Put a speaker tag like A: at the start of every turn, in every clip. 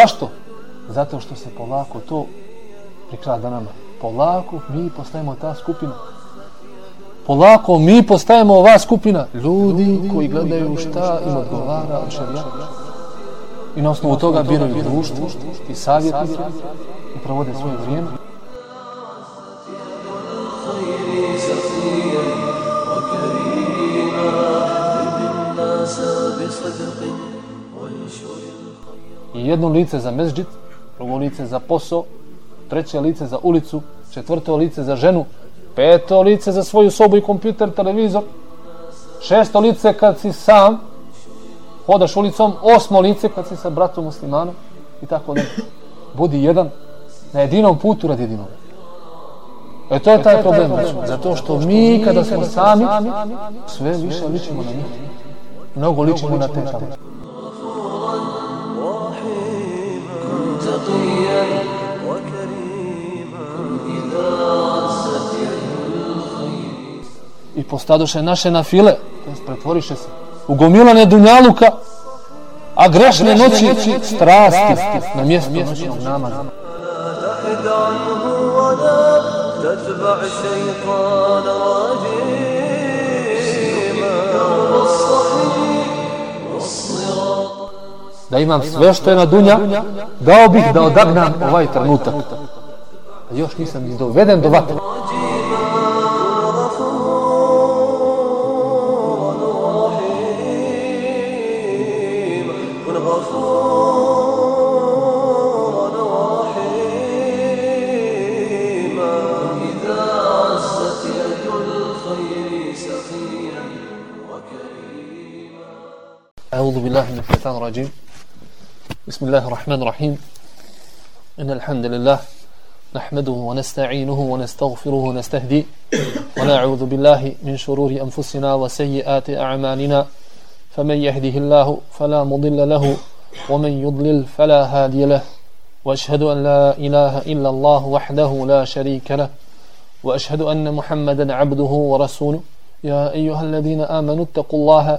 A: Zašto? Zato što se polako to prikrada nama. Polako mi postajemo ta skupina. Polako mi postajemo ova skupina. Ljudi koji gledaju šta im odgovara od šarijata. I na osnovu toga biraju društvo i savjetnike i provode svoje vrijeme. Jedno lice za mezđit, drugo lice za posao, treće lice za ulicu, četvrto lice za ženu, peto lice za svoju sobu i kompjuter, televizor, šesto lice kad si sam, hodaš ulicom, osmo lice kad si sa bratom muslimanom i tako da budi jedan na jedinom putu radi jedinom. E to je taj problem, zato što mi kada smo sami, sve više ličimo na njih. Mnogo ličimo na te tamo. I postadoše naše na file, to jest pretvoriše se u gomilane dunjaluka, a grešne noći strasti na mjestu noćnog namaza. تتبع الشيطان da imam sve što je na dunja, dao bih da odagnam ovaj trenutak. A još nisam doveden do vatra. أعوذ بالله من الشيطان الرجيم. بسم الله الرحمن الرحيم. إن الحمد لله نحمده ونستعينه ونستغفره ونستهدي ونعوذ بالله من شرور أنفسنا وسيئات أعمالنا. فمن يهده الله فلا مضل له ومن يضلل فلا هادي له. وأشهد أن لا إله إلا الله وحده لا شريك له. وأشهد أن محمدا عبده ورسوله. يا أيها الذين آمنوا اتقوا الله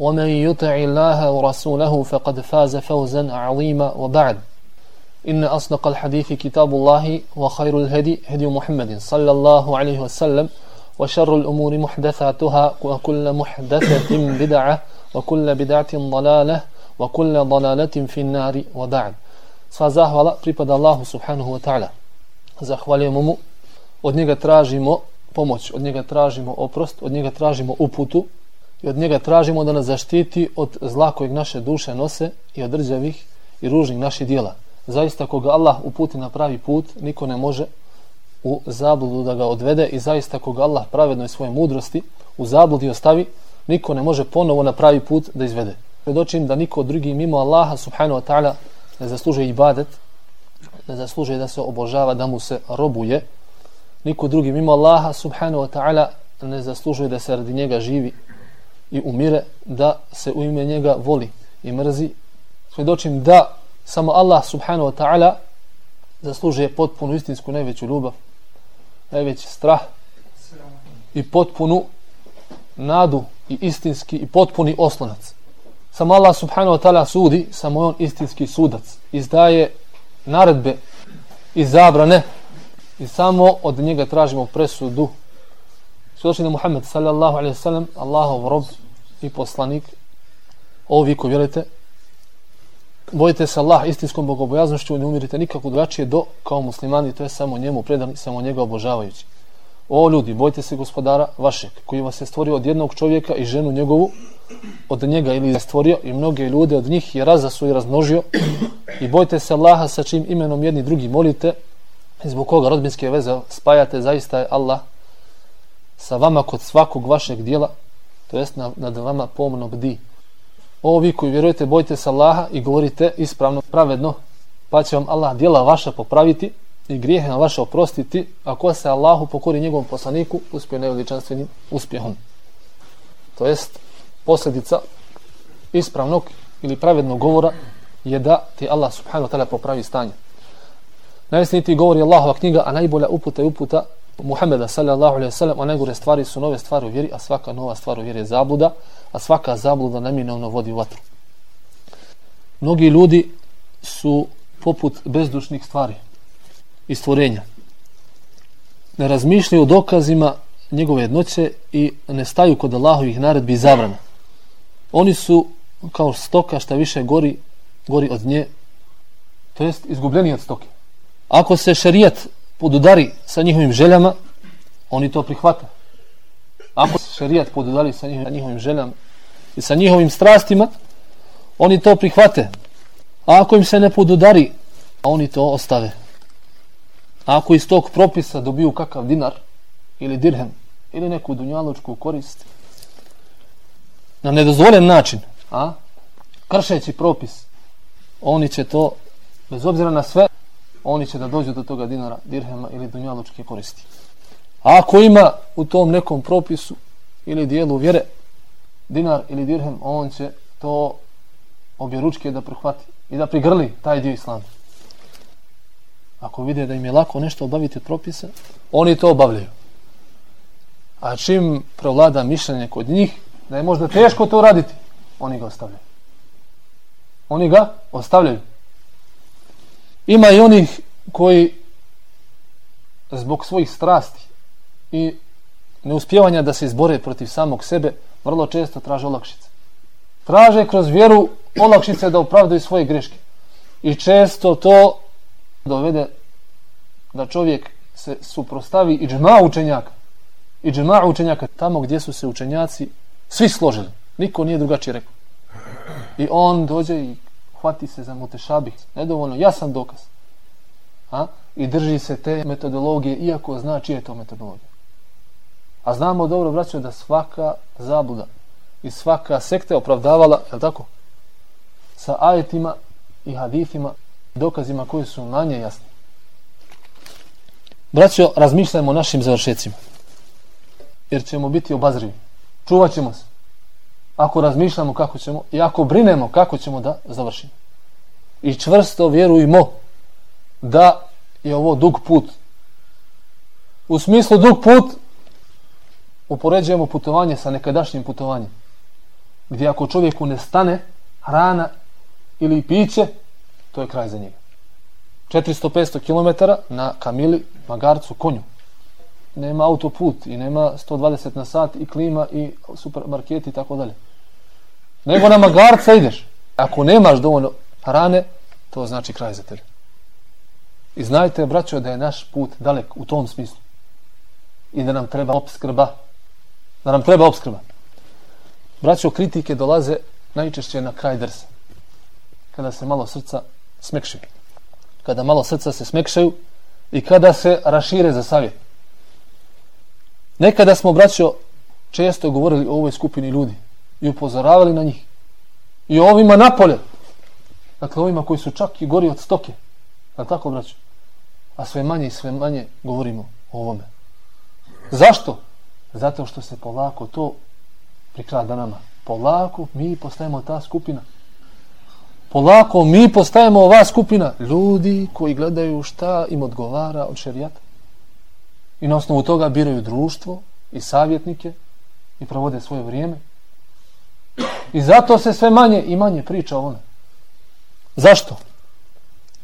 A: ومن يطع الله ورسوله فقد فاز فوزا عظيما وبعد. إن أصدق الحديث كتاب الله وخير الهدي هدي محمد صلى الله عليه وسلم وشر الأمور محدثاتها وكل محدثة بدعة وكل بدعة ضلالة وكل ضلالة في النار وبعد. Sva zahvala pripada Allahu subhanahu wa ta'ala. Zahvaljujemo mu, od njega tražimo pomoć, od njega tražimo oprost, od njega tražimo uputu. I od njega tražimo da nas zaštiti od zla kojeg naše duše nose i od rđavih i ružnih naših dijela zaista koga Allah uputi na pravi put, niko ne može u zabludu da ga odvede i zaista koga Allah pravedno i svoje mudrosti u zabludi ostavi, niko ne može ponovo na pravi put da izvede. Predočim da niko drugi mimo Allaha subhanahu wa ta'ala ne zaslužuje ibadet, ne zaslužuje da se obožava, da mu se robuje. Niko drugi mimo Allaha subhanahu wa ta'ala ne zaslužuje da se radi njega živi i umire, da se u ime njega voli i mrzi. svjedočim da samo Allah subhanahu wa ta'ala zaslužuje potpunu istinsku najveću ljubav, najveći strah i potpunu nadu i istinski i potpuni oslonac. Samo Allah subhanahu wa ta'ala sudi, samo on istinski sudac. Izdaje naredbe i zabrane i samo od njega tražimo presudu. Svjedoči da Muhammed sallallahu alaihi sallam, Allahov rob i poslanik, ovi ko vjerujete, bojite se Allah istinskom bogobojaznošću ne umirite nikako drugačije do kao muslimani, to je samo njemu predani, samo njega obožavajući. O ljudi, bojite se gospodara vašeg, koji vas je stvorio od jednog čovjeka i ženu njegovu, od njega ili je stvorio i mnoge ljude od njih je razasuo i razmnožio i bojite se Allaha sa čim imenom jedni drugi molite i zbog koga rodbinske veze spajate, zaista je Allah sa vama kod svakog vašeg dijela, to jest nad vama pomno bdi. O vi koji vjerujete, bojte se Allaha i govorite ispravno, pravedno pa će vam Allah dijela vaša popraviti i grijehe na vaše oprostiti, ako se Allahu pokori njegovom poslaniku, uspio neveličanstvenim uspjehom. To jest, posljedica ispravnog ili pravednog govora je da ti Allah subhanahu wa ta'ala popravi stanje. Najsniti govori Allahova knjiga, a najbolja uputa je uputa Muhammeda sallallahu alejhi ve sellem, a najgore stvari su nove stvari u vjeri, a svaka nova stvar u vjeri je zabluda, a svaka zabluda neminovno vodi u vatru. Mnogi ljudi su poput bezdušnih stvari i stvorenja. Ne razmišljaju o dokazima njegove jednoće i ne staju kod Allahovih naredbi i zabrana. Oni su kao stoka šta više gori, gori od nje, to jest izgubljeni od stoke. Ako se šerijat podudari sa njihovim željama, oni to prihvata. Ako se šerijat podudari sa njihovim željama i sa njihovim strastima, oni to prihvate. A ako im se ne podudari, oni to ostave. A ako iz tog propisa dobiju kakav dinar ili dirhem ili neku dunjaločku korist na nedozvoljen način, a kršeći propis, oni će to, bez obzira na sve, oni će da dođu do toga dinara, dirhema ili dunjalučke koristi. A ako ima u tom nekom propisu ili dijelu vjere dinar ili dirhem, on će to obje ručke da prihvati i da prigrli taj dio islama. Ako vide da im je lako nešto obaviti od propisa, oni to obavljaju. A čim prevlada mišljenje kod njih, da je možda teško to raditi, oni ga ostavljaju. Oni ga ostavljaju. Ima i onih koji zbog svojih strasti i neuspjevanja da se izbore protiv samog sebe, vrlo često traže olakšice. Traže kroz vjeru olakšice da opravdaju svoje greške. I često to dovede da čovjek se suprostavi i džma učenjaka. I džma učenjaka tamo gdje su se učenjaci svi složili. Niko nije drugačije rekao. I on dođe i hvati se za mutešabih. Nedovoljno jasan dokaz. A? I drži se te metodologije, iako zna čije je to metodologija. A znamo dobro, braćo, da svaka zabluda i svaka sekta opravdavala, je tako? Sa ajetima i hadithima, dokazima koji su manje jasni. Braćo, razmišljajmo o našim završecima. Jer ćemo biti obazrivi. Čuvat ćemo se. Ako razmišljamo kako ćemo i ako brinemo kako ćemo da završimo. I čvrsto vjerujemo da je ovo dug put. U smislu dug put upoređujemo putovanje sa nekadašnjim putovanjem. Gdje ako čovjeku ne stane hrana ili piće, to je kraj za njega. 400-500 km na kamili, magarcu, konju. Nema autoput i nema 120 na sat i klima i supermarket i tako dalje. Nego na magarca ideš. Ako nemaš dovoljno hrane, to znači kraj za tebe. I znajte, braćo, da je naš put dalek u tom smislu. I da nam treba obskrba. Da nam treba obskrba. Braćo, kritike dolaze najčešće na kraj drsa. Kada se malo srca smekšaju. kada malo srca se smekšaju i kada se rašire za savjet. Nekada smo, braćo, često govorili o ovoj skupini ljudi i upozoravali na njih. I ovima napolje. Dakle, ovima koji su čak i gori od stoke. Je tako, braću? A sve manje i sve manje govorimo o ovome. Zašto? Zato što se polako to prikrada nama. Polako mi postajemo ta skupina polako mi postajemo ova skupina ljudi koji gledaju šta im odgovara od šerijata i na osnovu toga biraju društvo i savjetnike i provode svoje vrijeme i zato se sve manje i manje priča o ovome zašto?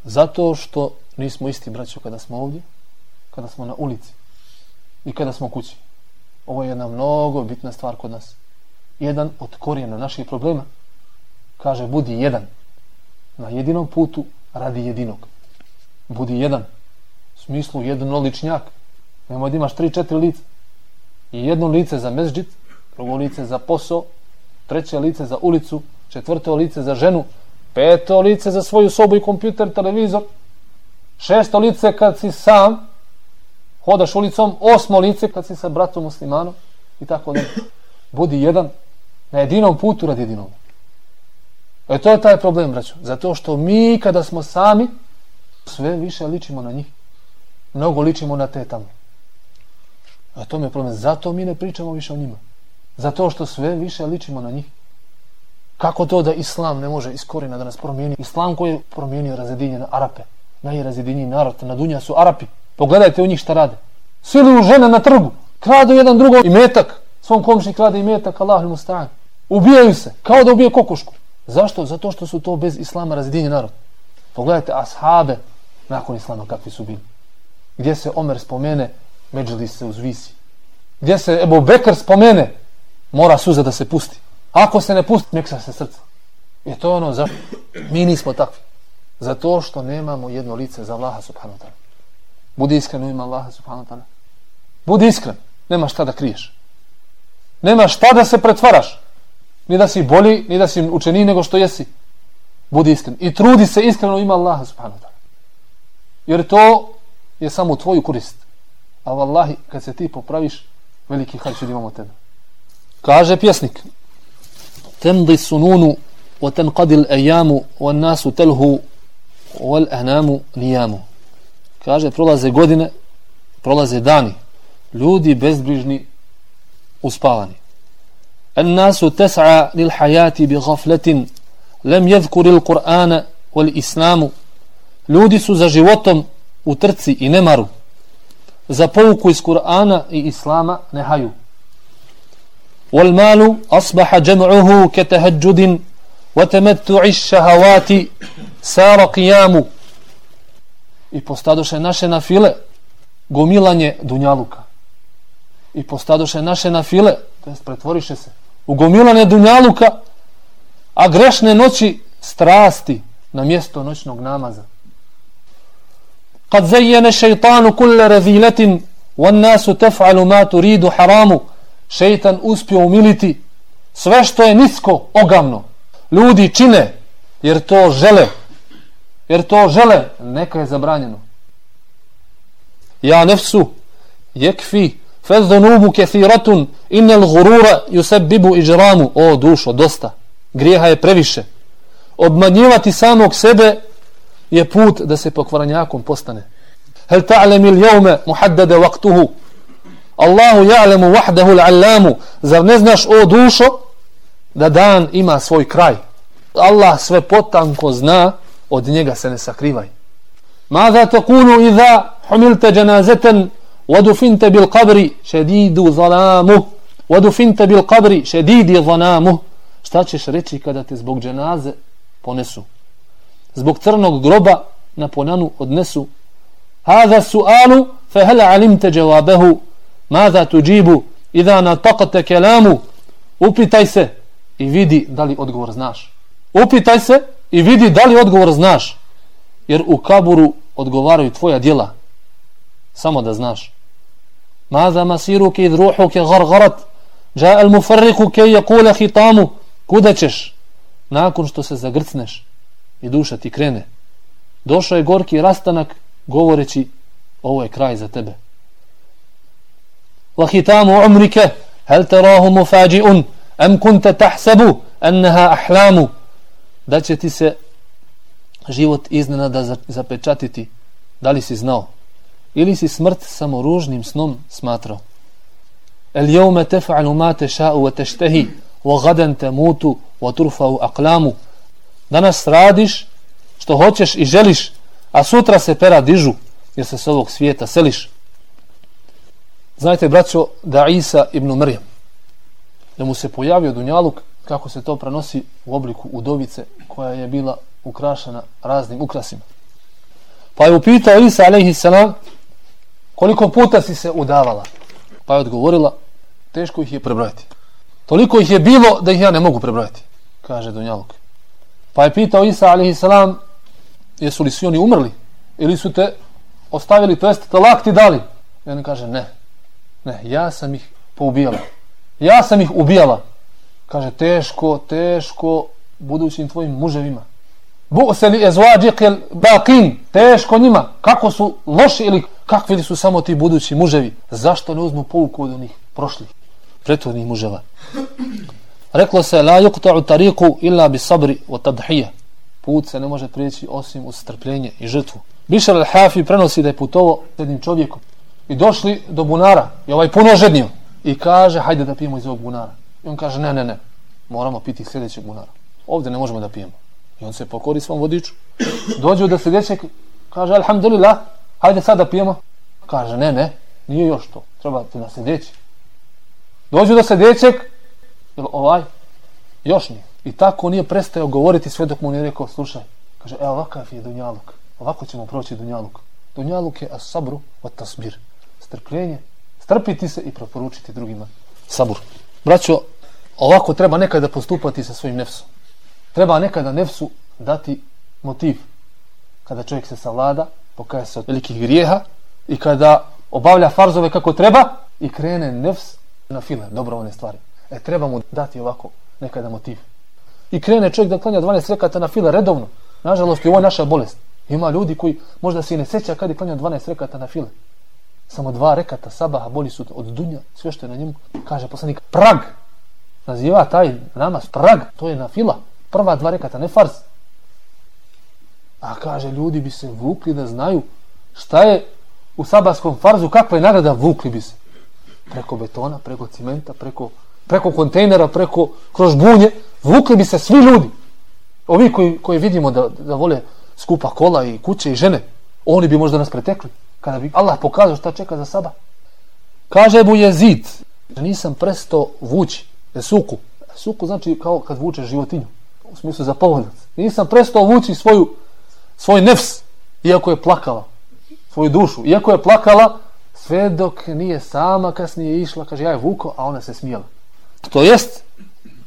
A: zato što nismo isti braćo kada smo ovdje kada smo na ulici i kada smo kući ovo je jedna mnogo bitna stvar kod nas jedan od korijena naših problema kaže budi jedan na jedinom putu radi jedinog. Budi jedan. U smislu jednoličnjak. Nemoj da imaš tri, četiri lice. I jedno lice za mezđit, drugo lice za posao, treće lice za ulicu, četvrto lice za ženu, peto lice za svoju sobu i kompjuter, televizor, šesto lice kad si sam, hodaš ulicom, osmo lice kad si sa bratom muslimanom i tako da. Budi jedan na jedinom putu radi jedinom. E to je taj problem, braćo. Zato što mi kada smo sami, Sve više ličimo na njih. Mnogo ličimo na te tamo. A to mi je problem. Zato mi ne pričamo više o njima. Zato što sve više ličimo na njih. Kako to da islam ne može iskorina da nas promijeni? Islam koji je promijenio razjedinjene Arape. Najrazjediniji narod na dunja su Arapi. Pogledajte u njih šta rade. Siluju žene na trgu. Kradu jedan drugom i metak. Svom komšni krade i metak. Allah mu stan. Ubijaju se. Kao da ubije kokošku. Zašto? Zato što su to bez islama razjedinjeni narod. Pogledajte ashabe nakon islama kakvi su bili. Gdje se Omer spomene, međulis se uzvisi. Gdje se Ebu Bekr spomene, mora suza da se pusti. Ako se ne pusti, neksa se srca. I to ono, za... mi nismo takvi. Zato što nemamo jedno lice za Allaha subhanahu ta'ala. Budi iskren u ima Allaha subhanahu ta'ala. Budi iskren. Nema šta da kriješ. Nema šta da se pretvaraš. Ni da si bolji, ni da si učeni nego što jesi. Budi iskren. I trudi se iskreno ima Allaha subhanahu ta'ala. Jer to je samo tvoju korist. A vallahi, kad se ti popraviš, veliki hajć imamo tebe. Kaže pjesnik Temdi sununu wa tenqadil ejamu wa nasu telhu wal anamu nijamu Kaže prolaze godine prolaze dani. Ljudi bezbrižni uspavani. An nasu tes'a lil hajati bi gafletin, lem jevkuril Kur'ana wal islamu. Ljudi su za životom u trci i nemaru. Za pouku iz Kur'ana i Islama ne haju. والمال أصبح جمعه كتهجد وتمتع الشهوات سار قيام i postadoše naše na file gomilanje dunjaluka i postadoše naše na file to jest pretvoriše se u gomilanje dunjaluka a grešne noći strasti na mjesto noćnog namaza kad zajene šeitanu kulle raziletin wan nasu tef'alu ma turidu haramu šeitan uspio umiliti sve što je nisko, ogavno. Ljudi čine jer to žele. Jer to žele, neka je zabranjeno. Ja nefsu, jekfi, fezdonubu kethiratun, innel gurura yusebibu iđramu. O dušo, dosta. Grijeha je previše. Obmanjivati samog sebe je put da se pokvaranjakom postane. Hel ta'lemi ljome muhaddade vaktuhu, Allahu ja'lemu wahdahu l'allamu. zar ne znaš o dušo da dan ima svoj kraj? Allah sve potanko zna od njega se ne sakrivaj. Mada takunu idha humilta janazatan wadufinta bil qabri shadidu zalamu. Wadufinta bil qabri shadidi zalamu. Šta ćeš reći kada te zbog dženaze ponesu? Zbog crnog groba na ponanu odnesu? Hada sualu fa hal alimta jawabahu Mada tuđibu idha nataqata kelamu, upitaj se i vidi da li odgovor znaš. Upitaj se i vidi da li odgovor znaš. Jer u kaburu odgovaraju tvoja djela. Samo da znaš. Mada masiruke id ruhuke gargarat ja al mufarriku ke yakula hitamu kuda ćeš nakon što se zagrcneš i duša ti krene. Došao je gorki rastanak govoreći ovo je kraj za tebe. وختام عمرك هل تراه مفاجئ أم كنت تحسب أنها أحلام da će ti se život iznenada zapečatiti da li si znao ili si smrt samo ružnim snom smatrao el jeume tefa'alu ma teša'u wa teštehi wa gadan temutu wa turfa'u aklamu danas radiš što hoćeš i želiš a sutra se pera dižu jer se s ovog svijeta seliš Znajte, braćo, da Isa ibn Mrijem, da mu se pojavio Dunjaluk, kako se to prenosi u obliku udovice, koja je bila ukrašena raznim ukrasima. Pa je upitao Isa, a.s. koliko puta si se udavala? Pa je odgovorila, teško ih je prebrojati. Toliko ih je bilo da ih ja ne mogu prebrojati, kaže Dunjaluk. Pa je pitao Isa, a.s. jesu li svi oni umrli? Ili su te ostavili, to jeste talak ti dali? I on kaže, ne, Ne, ja sam ih poubijala. Ja sam ih ubijala. Kaže, teško, teško budućim tvojim muževima. Bu se li ezvađikel bakin, teško njima. Kako su loši ili kakvi su samo ti budući muževi? Zašto ne uzmu pouku od onih prošlih, pretvornih muževa? Reklo se, la yuqta'u tariku illa bi sabri wa tadhija. put se ne može prijeći osim uz strpljenje i žrtvu. Bišar al-Hafi prenosi da je putovo s jednim čovjekom i došli do bunara i ovaj puno žednio i kaže hajde da pijemo iz ovog bunara. I on kaže ne, ne, ne, moramo piti sljedećeg bunara. Ovdje ne možemo da pijemo. I on se pokori svom vodiču. Dođu do sljedećeg, kaže alhamdulillah, hajde sad da pijemo. Kaže ne, ne, nije još to, treba ti na sljedeći. Dođu do sljedećeg, ovaj, još nije. I tako nije prestao govoriti sve dok mu nije rekao, slušaj, kaže, e, ovakav je Dunjaluk. Ovako ćemo proći Dunjaluk. Dunjaluk je asabru od tasbir. Strpljenje, strpiti se i proporučiti drugima. Sabur. Braćo, ovako treba nekada postupati sa svojim nefsom. Treba nekada nefsu dati motiv. Kada čovjek se savlada, pokaja se od velikih grijeha i kada obavlja farzove kako treba i krene nefs na file, dobrovoljne stvari. E, treba mu dati ovako nekada motiv. I krene čovjek da klanja 12 rekata na file redovno. Nažalost, i ovo je naša bolest. Ima ljudi koji možda se i ne seća kad je klanja 12 rekata na file. Samo dva rekata sabaha boli su od dunja, sve što je na njemu. Kaže poslanik, prag. Naziva taj namaz prag. To je na fila. Prva dva rekata, ne farz. A kaže, ljudi bi se vukli da znaju šta je u sabahskom farzu, kakva je nagrada, vukli bi se. Preko betona, preko cimenta, preko, preko kontejnera, preko kroz bunje, vukli bi se svi ljudi. Ovi koji, koji vidimo da, da vole skupa kola i kuće i žene, oni bi možda nas pretekli. Kada bi Allah pokazao šta čeka za saba. Kaže mu je zid, nisam presto vući, je suku. Suku znači kao kad vuče životinju, u smislu za povodac. Nisam presto vući svoju, svoj nefs, iako je plakala, svoju dušu, iako je plakala, sve dok nije sama kasnije išla, kaže ja je vuko, a ona se smijela. To jest,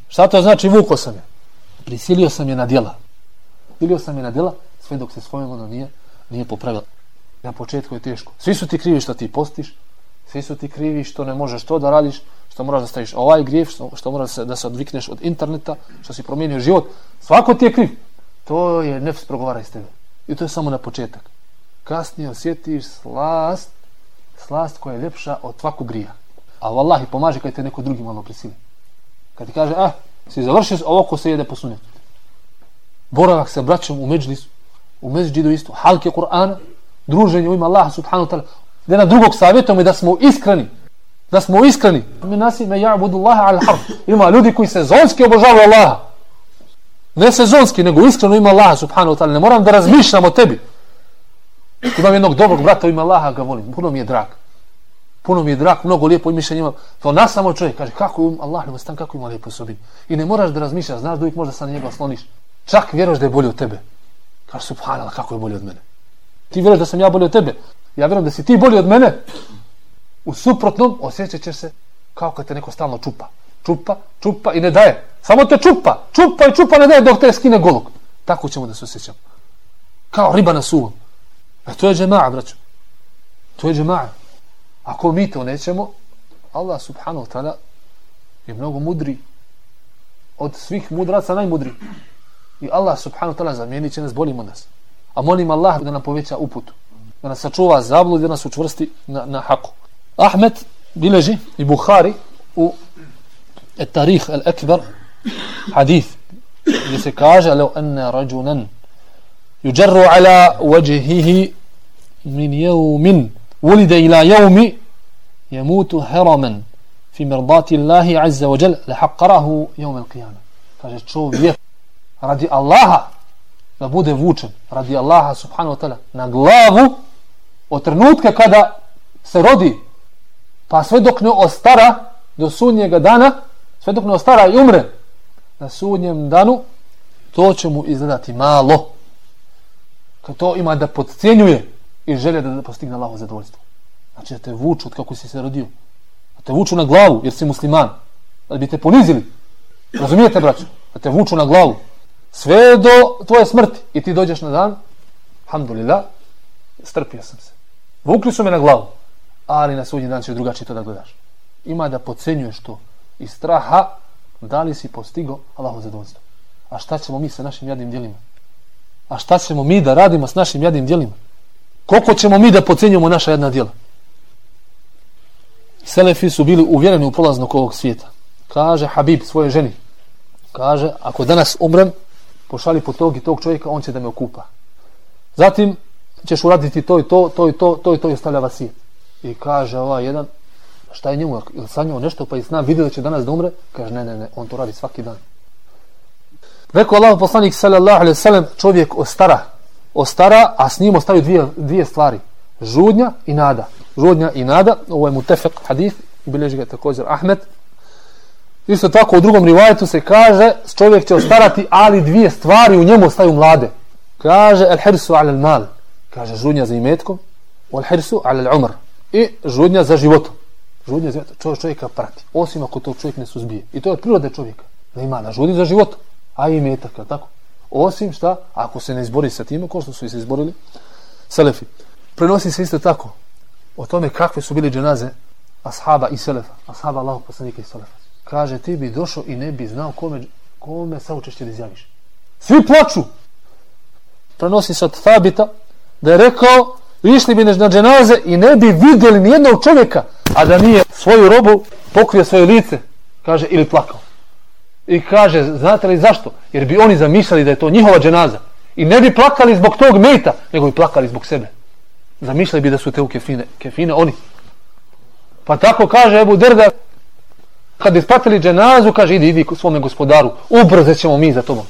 A: šta to znači vuko sam je? Prisilio sam je na djela. Prisilio sam je na djela, sve dok se svojom ono nije, nije popravila. Na početku je teško. Svi su ti krivi što ti postiš, svi su ti krivi što ne možeš to da radiš, što moraš da staviš ovaj grijef, što, što moraš da se, da se odvikneš od interneta, što si promijenio život. Svako ti je kriv. To je nefs progovara iz tebe. I to je samo na početak. Kasnije osjetiš slast, slast koja je ljepša od svakog grija. A vallahi pomaže kad te neko drugi malo prisili. Kad ti kaže, ah, si završio ovo ko se jede po sunetu. Boravak sa braćom u međlisu, u međđidu isto, halke Kur'ana, druženje u ima Allaha subhanahu wa ta'ala, da na drugog savjetujemo da smo iskreni, da smo iskreni. Mi nasi me ja'budu Allaha al harf. Ima ljudi koji sezonski obožavaju Allaha. Ne sezonski, nego iskreno ima Allaha subhanahu wa ta'ala. Ne moram da razmišljam o tebi. Imam jednog dobrog brata u ima Allaha, ga volim. Puno mi je drag. Puno mi je drag, mnogo lijepo i mišljenje ima. To nas samo čovjek kaže, kako im um- Allah ne stan, kako ima lijepo sobi. I ne moraš da razmišljaš, znaš da uvijek možda sa njega osloniš. Čak vjeroš da je bolje od tebe. Kaže, subhanallah, kako je bolje od mene. Ti vjeruješ da sam ja bolji od tebe. Ja vjerujem da si ti bolji od mene. U suprotnom osjećat ćeš se kao kad te neko stalno čupa. Čupa, čupa i ne daje. Samo te čupa. Čupa i čupa ne daje dok te skine golog. Tako ćemo da se osjećamo. Kao riba na suvom. A e, to je džema'a, braću. To je džema'a. Ako mi to nećemo, Allah subhanahu wa ta'ala je mnogo mudri od svih mudraca najmudri. I Allah subhanahu wa ta'ala zamijenit će nas, bolimo nas. A molim Allah da nam poveća uputu. Da nas sačuva zablu i da nas učvrsti na, na haku. Ahmed bileži i Bukhari u التاريخ الأكبر حديث gdje se kaže لو أن رجلا يجر على وجهه من يوم ولد إلى يوم يموت هرما في مرضات الله عز وجل لحقره يوم القيامة kaže čovjek radi Allaha da bude vučen radi Allaha subhanahu wa ta'ala na glavu od trenutka kada se rodi. Pa sve dok ne ostara do sudnjega dana sve dok ne ostara i umre na sudnjem danu to će mu izgledati malo. Kad to ima da podcijenjuje i želje da postigne Allaho zadovoljstvo. Znači da te vuču od kako si se rodio. Da te vuču na glavu jer si musliman. Da bi te ponizili. Razumijete braću da te vuču na glavu sve do tvoje smrti. I ti dođeš na dan alhamdulillah strpio sam se. Vukli su me na glavu. Ali na sudnji dan će drugačije to da gledaš. Ima da pocenjuješ to. I straha da li si postigo Allahu zadovoljstvo? A šta ćemo mi sa našim jadnim djelima? A šta ćemo mi da radimo s našim jadnim djelima? Koliko ćemo mi da pocenjujemo naša jedna djela? Selefi su bili uvjereni u prolaznog ovog svijeta. Kaže Habib svoje ženi. Kaže ako danas umrem pošali po tog i tog čovjeka, on će da me okupa. Zatim ćeš uraditi to i to, to i to, to i to i ostavlja vasijet. I kaže ovaj jedan, šta je njemu, ili sanjao nešto, pa i sna, vidio da će danas da umre, kaže ne, ne, ne, on to radi svaki dan. Rekao Allah poslanik sallallahu alaihi sallam, čovjek ostara, ostara, a s njim ostaju dvije, dvije stvari, žudnja i nada. Žudnja i nada, ovo je mutefek hadith, bilježi ga također Ahmed. Isto tako u drugom rivajetu se kaže, čovjek će ostarati, ali dvije stvari u njemu ostaju mlade. Kaže, el hirsu ala mal, kaže žudnja za imetkom, wal hirsu ala umr i žudnja za životom. Žudnja za čovjek, čovjeka prati, osim ako to čovjek ne suzbije. I to je prirode čovjeka, da ima na žudnji za životom, a i imetak, je tako? Osim šta, ako se ne izbori sa time, ko što su se izborili, selefi. Prenosi se isto tako o tome kakve su bili dženaze ashaba i selefa, ashaba Allahog poslanika i selefa. Kaže, ti bi došao i ne bi znao kome, kome saučešće da izjaviš. Svi plaču! Prenosi se od Thabita da je rekao, išli bi na dženaze i ne bi vidjeli nijednog čovjeka, a da nije svoju robu pokrio svoje lice, kaže, ili plakao. I kaže, znate li zašto? Jer bi oni zamišljali da je to njihova dženaza. I ne bi plakali zbog tog mejta, nego bi plakali zbog sebe. Zamišljali bi da su te u kefine, kefine oni. Pa tako kaže Ebu Derda, kad ispratili dženazu, kaže, idi, idi svome gospodaru, ubrzo ćemo mi za tobom.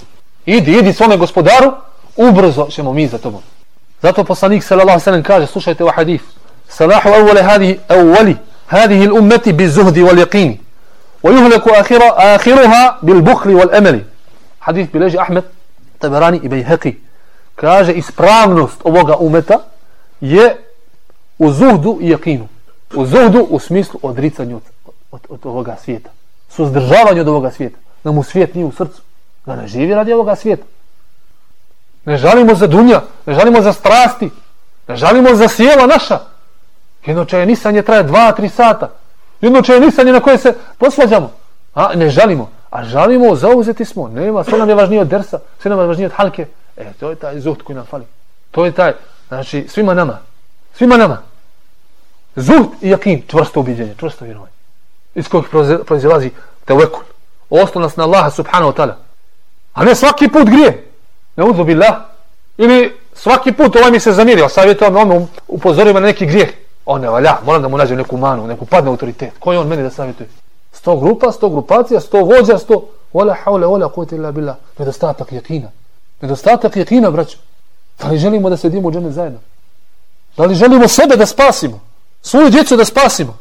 A: Idi, idi svome gospodaru, ubrzo ćemo mi za tobom. Zato poslanik sallallahu alejhi ve sellem kaže slušajte ovaj hadis salahu awwal hadi awwali هذه الأمة بالزهد واليقين ويهلك آخر آخرها بالبخل والأمل حديث بلاج أحمد تبراني بيهقي كاجة إسبرامنوست أوغا أمتا je u zuhdu i jakinu. U zuhdu u smislu odricanja od, od, od ovoga svijeta. Suzdržavanje od ovoga svijeta. Da mu svijet nije u srcu. Da ne živi radi ovoga svijeta. Ne žalimo za dunja, ne žalimo za strasti, ne žalimo za sjela naša. Jedno čaje nisanje traje dva, tri sata. Jedno čaje nisanje na koje se posvađamo. A ne žalimo. A žalimo, zauzeti smo. Nema, sve nam je važnije od dersa, sve nam je važnije od halke. E, to je taj zuht koji nam fali. To je taj, znači, svima nama. Svima nama. Zuht i jakin, čvrsto ubiđenje, čvrsto vjerovanje. Iz kojih proizilazi tevekul. na Allaha subhanahu wa ta'ala. A ne svaki put grije. Ne udlu billah. Ili svaki put ovaj mi se zamirio, savjetujem ono, upozorio me na neki grijeh. On ne valja, moram da mu nađem neku manu, neku padne autoritet. Ko je on meni da savjetuje? Sto grupa, sto grupacija, sto vođa, sto... Wala hawla wala quwwata illa billah. Nedostatak jakina. Nedostatak jakina, braćo. Da li želimo da sedimo u džene zajedno? Da li želimo sebe da spasimo? Svoju djecu da spasimo?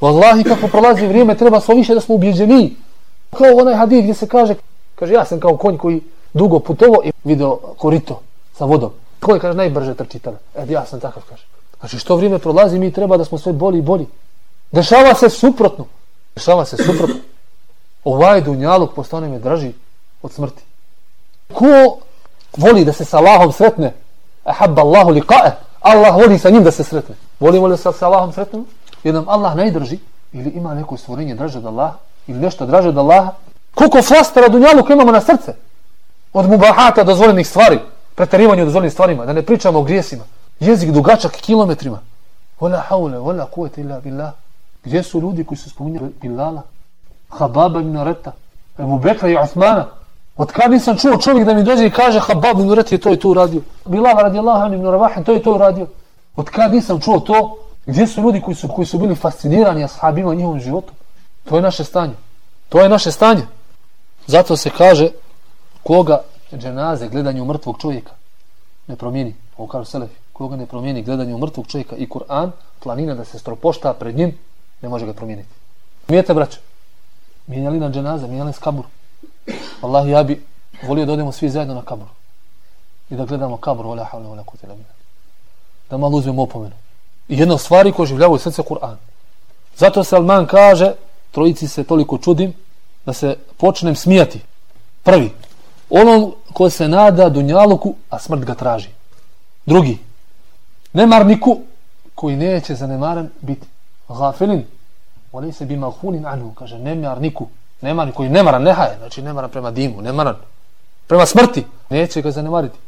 A: Wallahi, kako prolazi vrijeme, treba svo više da smo ubjeđeni. Kao onaj hadid gdje se kaže, kaže, ja sam kao konj koji dugo putovo i video korito sa vodom. Ko je, kaže, najbrže trči tada? E, ja sam takav, kaže. Znači, što vrijeme prolazi, mi treba da smo sve bolji i bolji. Dešava se suprotno. Dešava se suprotno. Ovaj dunjalog postane me draži od smrti. Ko voli da se sa Allahom sretne? Ahabba Allahu liqa'e. Allah voli sa njim da se sretne. Volimo li da sa Allahom sretnemo? Jer nam Allah najdrži ili ima neko stvorenje draže od Allaha ili nešto draže od Allaha. Koliko flastera dunjalu imamo na srce? od mubahata dozvoljenih stvari, preterivanje dozvoljenih stvarima, da ne pričamo o grijesima. Jezik dugačak kilometrima. wala haule, wala kuvete illa billah. Gdje su ljudi koji su spominjali Bilala, Hababa ibn Reta, Ebu Bekra i Osmana? Od kada nisam čuo čovjek da mi dođe i kaže Habab ibn Reta je to i to uradio. Bilal radijallahu ibn Rabah to i to uradio. Od kada nisam čuo to? Gdje su ljudi koji su, koji su bili fascinirani ashabima njihovom životu? To je naše stanje. To je naše stanje. Zato se kaže koga dženaze gledanje mrtvog čovjeka ne promijeni, ovo kaže Selefi, koga ne promijeni gledanje mrtvog čovjeka i Kur'an, planina da se stropošta pred njim, ne može ga promijeniti. Mijete, braće, mijenjali na dženaze, mijenjali s kabur. Allah, ja bi volio da odemo svi zajedno na kabur. I da gledamo kabur, vola havle, vola kutila. da malo uzmemo opomenu. I jedna od stvari koja življava u srce Kur'an. Zato Salman kaže, trojici se toliko čudim, da se počnem smijati. Prvi, onom ko se nada dunjaluku, a smrt ga traži. Drugi, nemarniku koji neće zanemaren biti. Gafilin, voli se bi mahunin anu, kaže nemarniku, nemarnik koji nemaran, nehaje, znači nemaran prema dimu, nemaran prema smrti, neće ga zanemariti.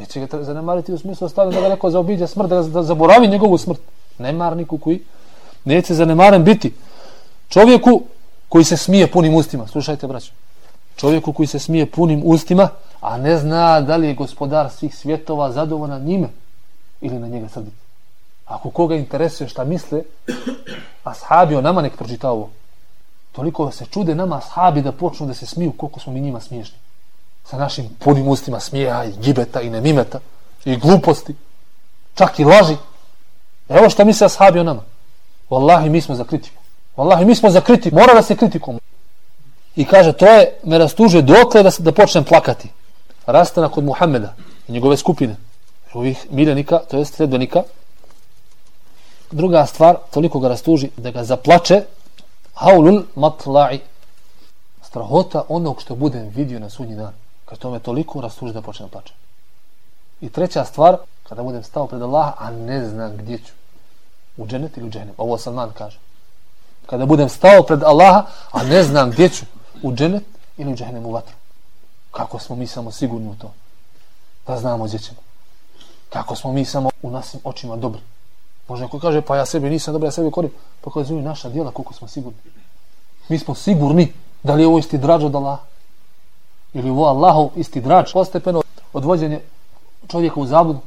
A: Neće ga zanemariti u smislu ostaviti da ga neko zaobiđe smrt, da, da zaboravi njegovu smrt. Nemarniku koji neće zanemaren biti. Čovjeku koji se smije punim ustima. Slušajte, braćo čovjeku koji se smije punim ustima, a ne zna da li je gospodar svih svjetova zadovoljan njime ili na njega srditi. Ako koga interesuje šta misle, ashabi o nama nek pročita ovo. Toliko se čude nama ashabi da počnu da se smiju koliko smo mi njima smiješni. Sa našim punim ustima smijeha i gibeta i nemimeta i gluposti. Čak i laži. E, evo šta misle ashabi o nama. Wallahi mi smo za kritiku. Wallahi mi smo za kritiku. Mora da se kritikom. I kaže to je me rastuže dokle da, da počnem plakati. Rastana kod Muhammeda i njegove skupine. Ovih miljenika, to je sredbenika. Druga stvar, toliko ga rastuži da ga zaplače haulul matla'i strahota onog što budem vidio na sudnji dan. Kad to me toliko rastuži da počnem plače. I treća stvar, kada budem stao pred Allaha, a ne znam gdje ću. U dženet ili u dženem. Ovo Salman kaže. Kada budem stao pred Allaha, a ne znam gdje ću. U dženet ili u dženem u vatru. Kako smo mi samo sigurni u to? Da znamo gdje ćemo. Kako smo mi samo u nasim očima dobri. Može neko kaže, pa ja sebi nisam dobro, ja sebi korim. Pa kada naša djela, koliko smo sigurni. Mi smo sigurni da li je ovo isti drađ od Allaha. Ili ovo Allahov isti drađ. Postepeno odvođenje čovjeka u zabudu,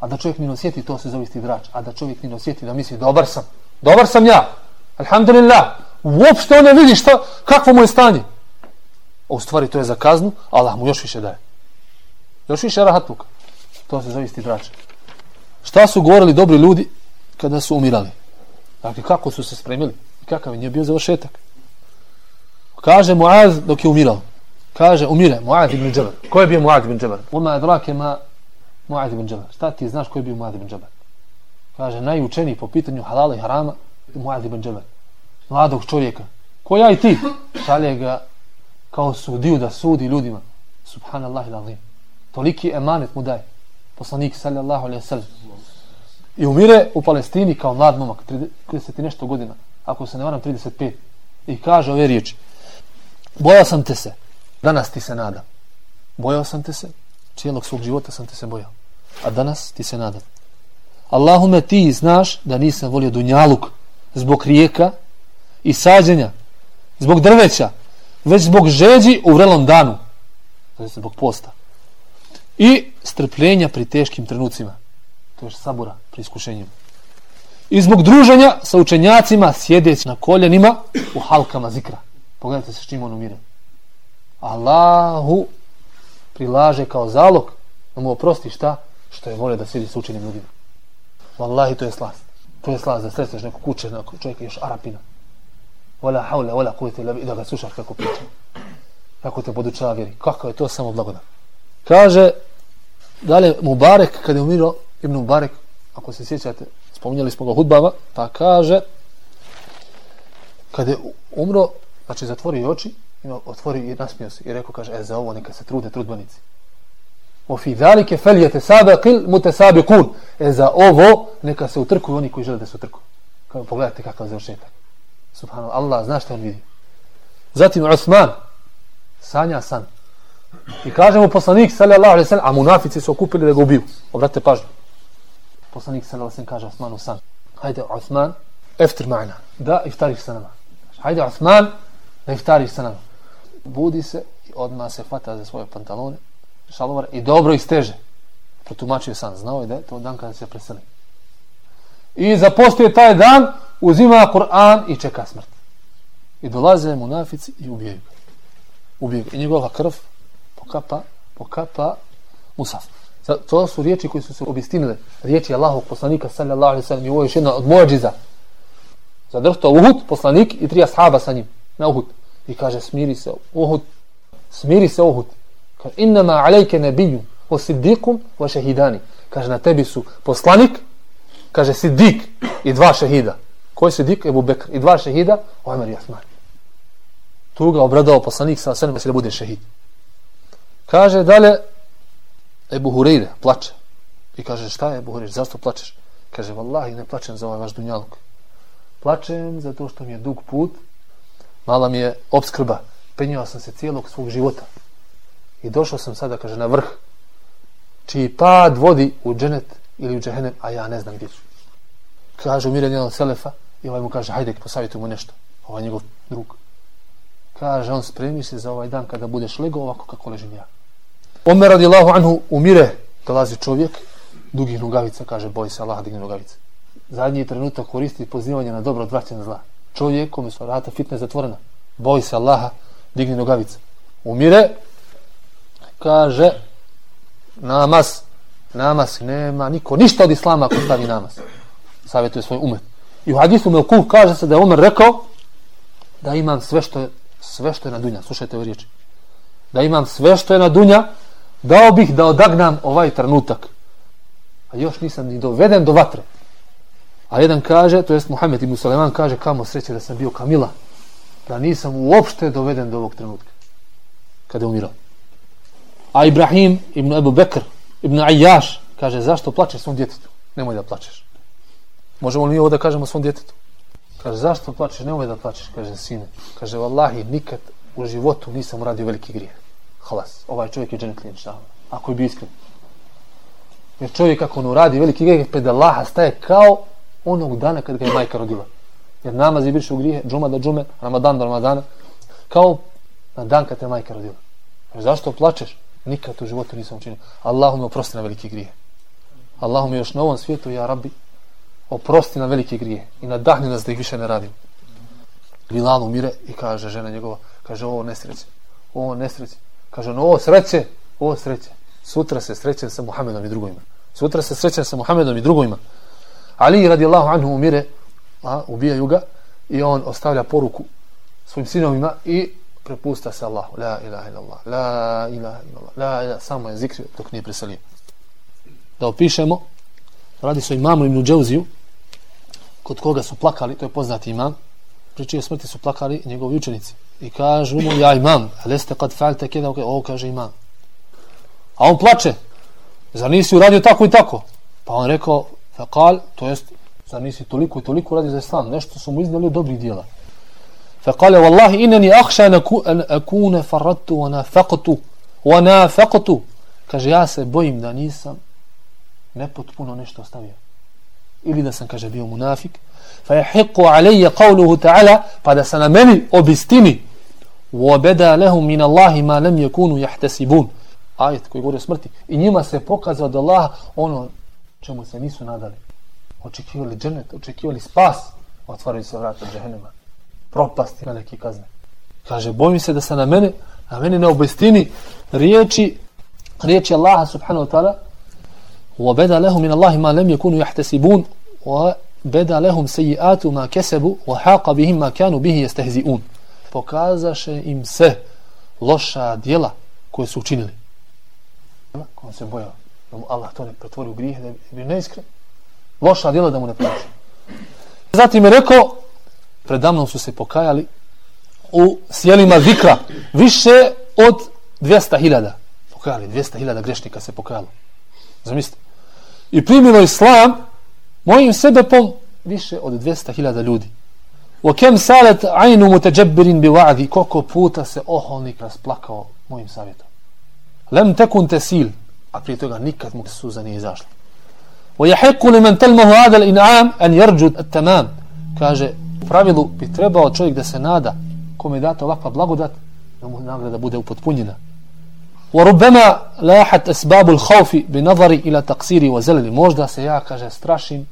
A: a da čovjek ni ne osjeti, to se zove isti drač. A da čovjek ni ne osjeti, da misli, dobar sam. Dobar sam ja. Alhamdulillah. Uopšte on ne vidi šta, kakvo mu je stanje. A u stvari to je za kaznu, Allah mu još više daje. Još više rahatluka. To se zove isti drač. Šta su govorili dobri ljudi kada su umirali? Dakle, kako su se spremili? I kakav je nije bio završetak? Kaže Muaz dok je umirao. Kaže, umire, Muad ibn Džabal. Ko je bio Muad ibn Džabal? Uma adrake ma Muad ibn Džabal. Šta ti znaš ko je bio Muad ibn Džabal? Kaže, najučeniji po pitanju halala i harama Muad ibn Džabal. Mladog čovjeka. Ko ja i ti? Šalje ga kao sudiju da sudi ljudima. Subhanallah ila azim. Toliki emanet mu daje. Poslanik sallallahu alaihi sallam. I umire u Palestini kao mlad momak. 30 i nešto godina. Ako se ne varam 35. I kaže ove riječi. Bojao sam te se. Danas ti se nadam. Bojao sam te se cijelog svog života sam te se bojao. A danas ti se nadam. Allahume ti znaš da nisam volio dunjaluk zbog rijeka i sađenja, zbog drveća, već zbog žeđi u vrelom danu, znači zbog posta. I strpljenja pri teškim trenucima, to je sabura pri iskušenju. I zbog druženja sa učenjacima sjedeći na koljenima u halkama zikra. Pogledajte se s čim on umire. Allahu prilaže kao zalog da mu oprosti šta? Što je volio da sjedi s učenim ljudima. Wallahi, to je slast. To je slast da sretneš neko kuće, neko čovjeka još Arapina. Wala haula, wala kuvite, i da ga slušaš kako priča. Kako te podučava vjeri. Kako je to samo blagodan. Kaže, dalje Mubarek, kada je umiro Ibn Mubarek, ako se sjećate, spominjali smo ga hudbama, pa kaže, kada je umro, znači zatvorio oči, ima, otvori i nasmio se i rekao, kaže, e, za ovo neka se trude trudbanici. O fi zalike feljete sabakil mutesabikun. E, za ovo neka se utrkuju oni koji žele da se utrkuju. Kao, pogledajte kakav završetak. Subhanallah, Allah zna što on vidi. Zatim Osman, sanja san. I kaže mu poslanik, sallallahu alaihi sallam, a munafici su okupili da ga ubiju. Obratite pažnju. Poslanik, sallallahu alaihi kaže Osmanu san. Hajde, Osman, eftir ma'na. Da, iftariš sa nama. Hajde, Osman, da iftariš sa nama budi se i odmah se hvata za svoje pantalone, šalovar i dobro ih steže. Protumačio sam, znao je da je to dan kada se preseli. I zapostuje taj dan, uzima Kur'an i čeka smrt. I dolaze mu nafici i ubijaju ga. Ubijaju ga. I njegova krv pokapa, pokapa Musaf. To su riječi koji su se obistinile. Riječi Allahog poslanika sallallahu alaihi sallam i ovo je još jedna od mođiza. Zadrhto Uhud, poslanik i tri ashaba sa njim na Uhud. I kaže, smiri se Uhud. Smiri se Uhud. Kaže, innama alejke nebiju o siddikum o šehidani. Kaže, na tebi su poslanik, kaže, siddik i dva šehida. Ko je siddik? Ebu Bekr. I dva šehida, Omer i Osman. Tu ga obradao poslanik sa sve da bude šehid. Kaže dalje, Ebu Hureyre plače. I kaže, šta je Ebu Hureyre, zašto plačeš? Kaže, vallahi, ne plačem za ovaj vaš dunjalog. Plačem zato što mi je dug put, mala mi je obskrba, penjao sam se cijelog svog života. I došao sam sada, kaže, na vrh, čiji pad vodi u dženet ili u džehenem, a ja ne znam gdje ću. Kaže, umiren jedan Selefa, i ovaj mu kaže, hajde, posavjetuj mu nešto. Ovaj njegov drug. kaže on spremi se za ovaj dan kada budeš lego ovako kako ležim ja Omer radijallahu anhu umire dolazi čovjek dugih nogavica kaže boj se Allah digne nogavice zadnji trenutak koristi pozivanje na dobro odvraćanje na zla čovjek kome su vrata fitne zatvorena. Boj se Allaha digni nogavice. Umire kaže namaz. Namaz nema niko ništa od islama ako stavi namaz. Savjetuje svoj umet. I u hadisu Melkuh kaže se da je Omer rekao da imam sve što je sve što je na dunja. Slušajte ove riječi. Da imam sve što je na dunja dao bih da odagnam ovaj trenutak. A još nisam ni doveden do vatre a jedan kaže to jest Muhammed ibn Suleman kaže kamo sreće da sam bio Kamila da nisam uopšte doveden do ovog trenutka kada je umirao. A Ibrahim ibn Ebu Bekr ibn Ayyash kaže zašto plačeš svom djetetu? Nemoj da plačeš. Možemo li mi ovo da kažemo svom djetetu? Kaže zašto plačeš? Nemoj da plačeš kaže sine. Kaže vallahi nikad u životu nisam uradio veliki grijeh. Halas ovaj čovjek je dženet klijen ako je bio iskren. Jer čovjek ako ne uradi veliki grijeh pred Allaha staje kao onog dana kad ga je majka rodila jer namaz je biše u grije džuma da džume ramadan do ramadana kao na dan kad te majka rodila jer zašto plačeš nikad u životu nisam učinio Allahu mi oprosti na velike grije Allahu mi još na ovom svijetu ja rabbi oprosti na velike grije i nadahni nas da ih više ne radim. Bilal umire i kaže žena njegova, kaže ovo nesreće, ovo nesreće. Kaže no, ovo sreće, ovo sreće. Sutra se srećem sa Muhammedom i drugojima. Sutra se srećem sa Muhammedom i drugojima. Ali radijallahu anhu umire, a, ubijaju ga i on ostavlja poruku svojim sinovima i prepusta se Allahu. La ilaha illallah, la ilaha illallah, la ilaha, samo je zikrio dok nije preselio. Da opišemo, radi se o imamu Ibnu Džauziju, kod koga su plakali, to je poznati imam, pri čije smrti su plakali njegovi učenici. I kažu mu, ja imam, ali ste kad falte kjeda, okay, kaže imam. A on plače, zar nisi uradio tako i tako? Pa on rekao, fekal, to jest, zar nisi toliko i toliko radi za islam, nešto su mu iznali dobrih dijela. Fekale, wallahi, ineni ahša an akune farratu wa nafaqtu wa nafaqtu. Kaže, ja se bojim da nisam nepotpuno nešto ostavio. Ili da sam kaže bio munafik. Fa yahiqu alayya qawluhu ta'ala pa da se na meni obistini. Wa bada lahum min Allahi ma lam yakunu yahtasibun ajet koji govori o smrti. I njima se pokazao da Allah ono čemu se nisu nadali očekivali džennet očekivali spas otvaraju se vrata džehennema propast i velike kazne kaže bojim se da se na mene na meni ne obistini riječi riječi Allaha subhanahu wa ta'ala وبدا لهم من الله ما لم يكونوا يحتسبون وبدا لهم سيئات ما كسبوا وحاق بهم ما كانوا به يستهزئون pokazaše im se loša djela koje su učinili. Ko se bojao Da mu Allah to ne pretvori u grijeh, da je bio neiskren. Loša djela da mu ne proši. Zatim je rekao, predamnom su se pokajali u sjelima zikra više od 200.000. Pokajali, 200.000 grešnika se pokajalo. Zamislite. I primilo islam mojim sebepom više od 200.000 ljudi. Wa kem salet ajnu muteđebbirin bi va'di koliko puta se oholnik rasplakao mojim savjetom. Lem tekun tesil, a prije toga nikad mu suza nije izašla. Wa yahiqu liman talmahu hada al-in'am an yarju at-tamam. Kaže u pravilu bi trebao čovjek da se nada kome date ovakva blagodat da mu nagrada bude upotpunjena. وربما لاحت أسباب الخوف بنظري إلى تقصيري وزللي možda se ja kaže strašim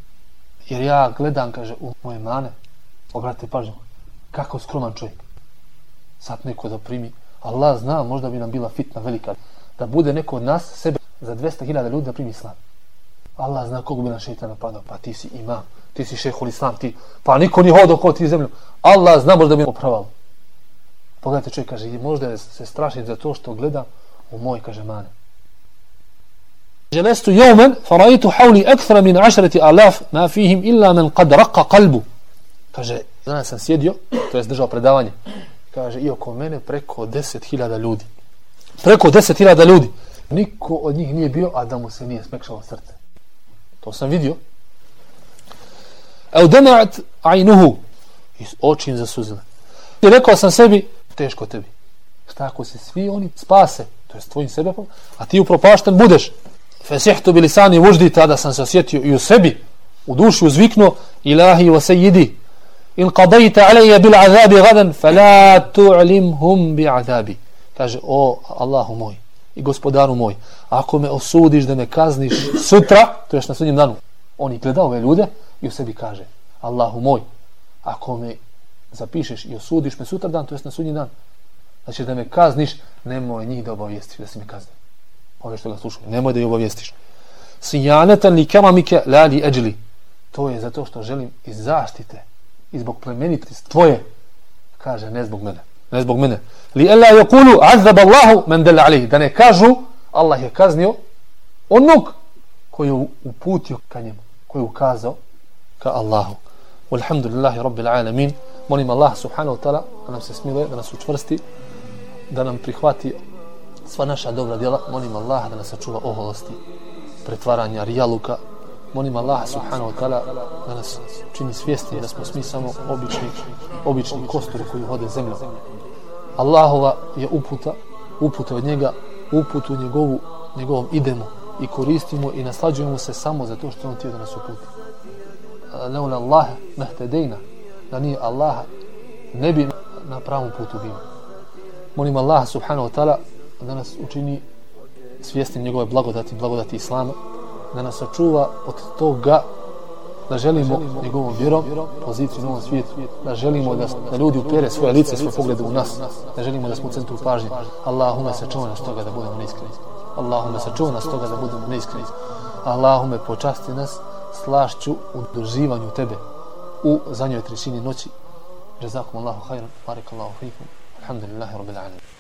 A: jer ja gledam kaže u moje mane obratite pažnju kako skroman čovjek sad neko da primi Allah zna možda bi nam bila fitna velika da bude neko od nas sebe za 200.000 ljudi da primi islam Allah zna kog bi na šeitan napadao pa ti si imam ti si šehol islam ti pa niko ni hodo kod ti zemlju Allah zna možda bi opravalo pogledajte čovjek kaže možda se strašim za to što gledam u moj, kaže mane. Želestu jomen, faraitu hauli ekthra min ašreti alaf, ma fihim illa men kad raka kalbu. Kaže, danas sam sjedio, to je držao predavanje, kaže, i oko mene preko deset hiljada ljudi. Preko deset hiljada ljudi. Niko od njih nije bio, a da mu se nije smekšalo srce. To sam vidio. Evo demat ajnuhu. I očin zasuzile. I rekao sam sebi, teško tebi. Šta ako se svi oni spase, to je tvojim sebepom, a ti upropašten budeš. Fesihtu bili sani vuždi, tada sam se osjetio i u sebi, u duši uzviknuo, ilahi wa sejidi, in qadajta alaija bil azabi gadan fala tu'limhum bi azabi kaže o Allahu moj i gospodaru moj. Ako me osudiš da me kazniš sutra to je na sudnjem danu on i gleda ove ljude i u sebi kaže Allahu moj ako me zapišeš i osudiš me sutra dan to jest na sudnji dan znači da me kazniš nemoj njih da obavijestiš da si me kaznio. Ove što ga slušaju nemoj da ih obavijestiš. Sijanetan li keramike la li eđili to je zato što želim iz zaštite i zbog plemenitosti tvoje kaže ne zbog mene ne zbog mene. Li ella yaqulu azab Allahu man dalla alayhi. Da ne kažu Allah je kaznio onog koji je uputio ka njemu koji je ukazao ka Allahu. Walhamdulillahi rabbil alamin. Molim Allah subhanahu wa ta'ala da nam se smiluje da nas učvrsti da nam prihvati sva naša dobra djela. Molim Allah da nas sačuva oholosti pretvaranja rijaluka molim Allaha subhanahu wa ta'ala da nas čini svjesni da smo smi samo obični, obični kosturi koji hode zemljom. Allahova je uputa, uputa od njega, uputu njegovu, njegovom idemo i koristimo i naslađujemo se samo zato što on tijelo da nas uputi. Leula Allah mehtedejna, da nije Allah ne bi na pravom putu bio. Molim Allaha subhanahu wa ta'ala da nas učini svjesnim njegove blagodati, blagodati Islama, da nas sačuva od toga da želimo njegovom vjerom poziciju u novom svijetu, da želimo da, da ljudi upere svoje lice, svoje poglede u nas, da želimo da smo u centru pažnje. Allahume sačuva nas toga da budemo neiskreni. Allahume sačuva nas toga da budemo neiskreni. Allahume počasti nas slašću u doživanju tebe u zadnjoj trećini noći. Jazakum Allahu khairan, barakallahu fikum. Alhamdulillahi rabbil alamin.